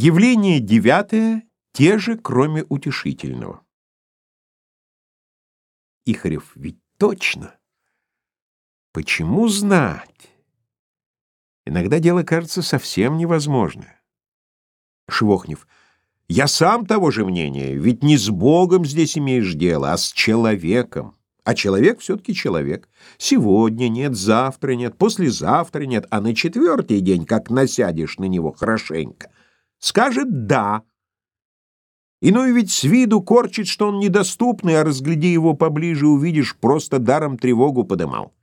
Явление девятое, те же, кроме утешительного. Ихарев, ведь точно. Почему знать? Иногда дело кажется совсем невозможное. Швохнев. Я сам того же мнения, ведь не с Богом здесь имеешь дело, а с человеком. А человек все-таки человек. Сегодня нет, завтра нет, послезавтра нет, а на четвертый день, как насядешь на него хорошенько, скажет «да». Иной ведь с виду корчит, что он недоступный, а разгляди его поближе, увидишь, просто даром тревогу подымал.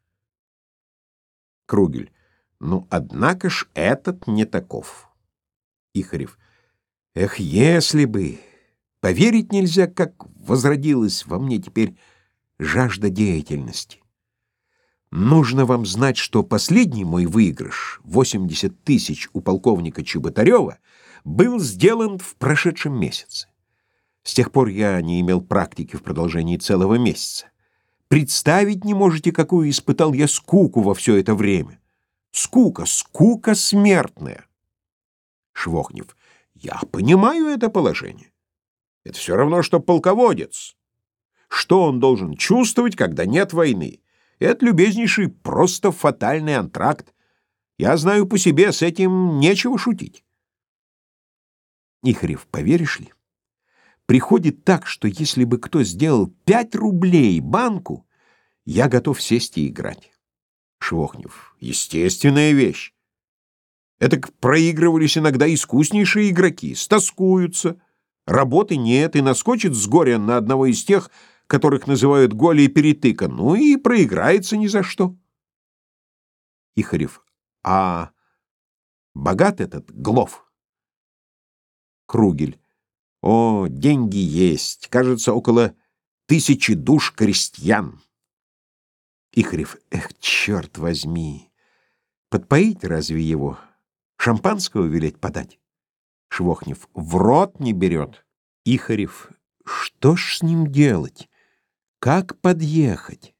Кругель. Ну, однако ж этот не таков. Ихарев. Эх, если бы! Поверить нельзя, как возродилась во мне теперь жажда деятельности. Нужно вам знать, что последний мой выигрыш, 80 тысяч у полковника Чеботарева, был сделан в прошедшем месяце. С тех пор я не имел практики в продолжении целого месяца. Представить не можете, какую испытал я скуку во все это время. Скука, скука смертная. Швохнев. Я понимаю это положение. Это все равно, что полководец. Что он должен чувствовать, когда нет войны? Это, любезнейший, просто фатальный антракт. Я знаю по себе, с этим нечего шутить. Ихарев, поверишь ли? Приходит так, что если бы кто сделал пять рублей банку, я готов сесть и играть. Швохнев. Естественная вещь. Это проигрывались иногда искуснейшие игроки, стоскуются, работы нет, и наскочит с горя на одного из тех, которых называют голи и перетыка, ну и проиграется ни за что. Ихарев. А богат этот Глов? Кругель. О, деньги есть, кажется, около тысячи душ крестьян. Ихарев, эх, черт возьми! Подпоить разве его? Шампанского велеть подать? Швохнев, в рот не берет. Ихарев, что ж с ним делать? Как подъехать?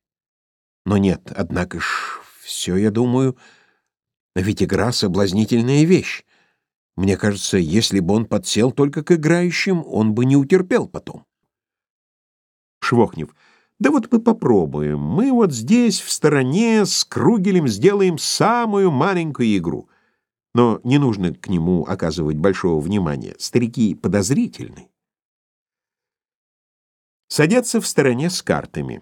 Но нет, однако ж, все, я думаю, ведь игра — соблазнительная вещь. Мне кажется, если бы он подсел только к играющим, он бы не утерпел потом. Швохнев, да вот мы попробуем. Мы вот здесь, в стороне, с Кругелем сделаем самую маленькую игру. Но не нужно к нему оказывать большого внимания. Старики подозрительны. Садятся в стороне с картами.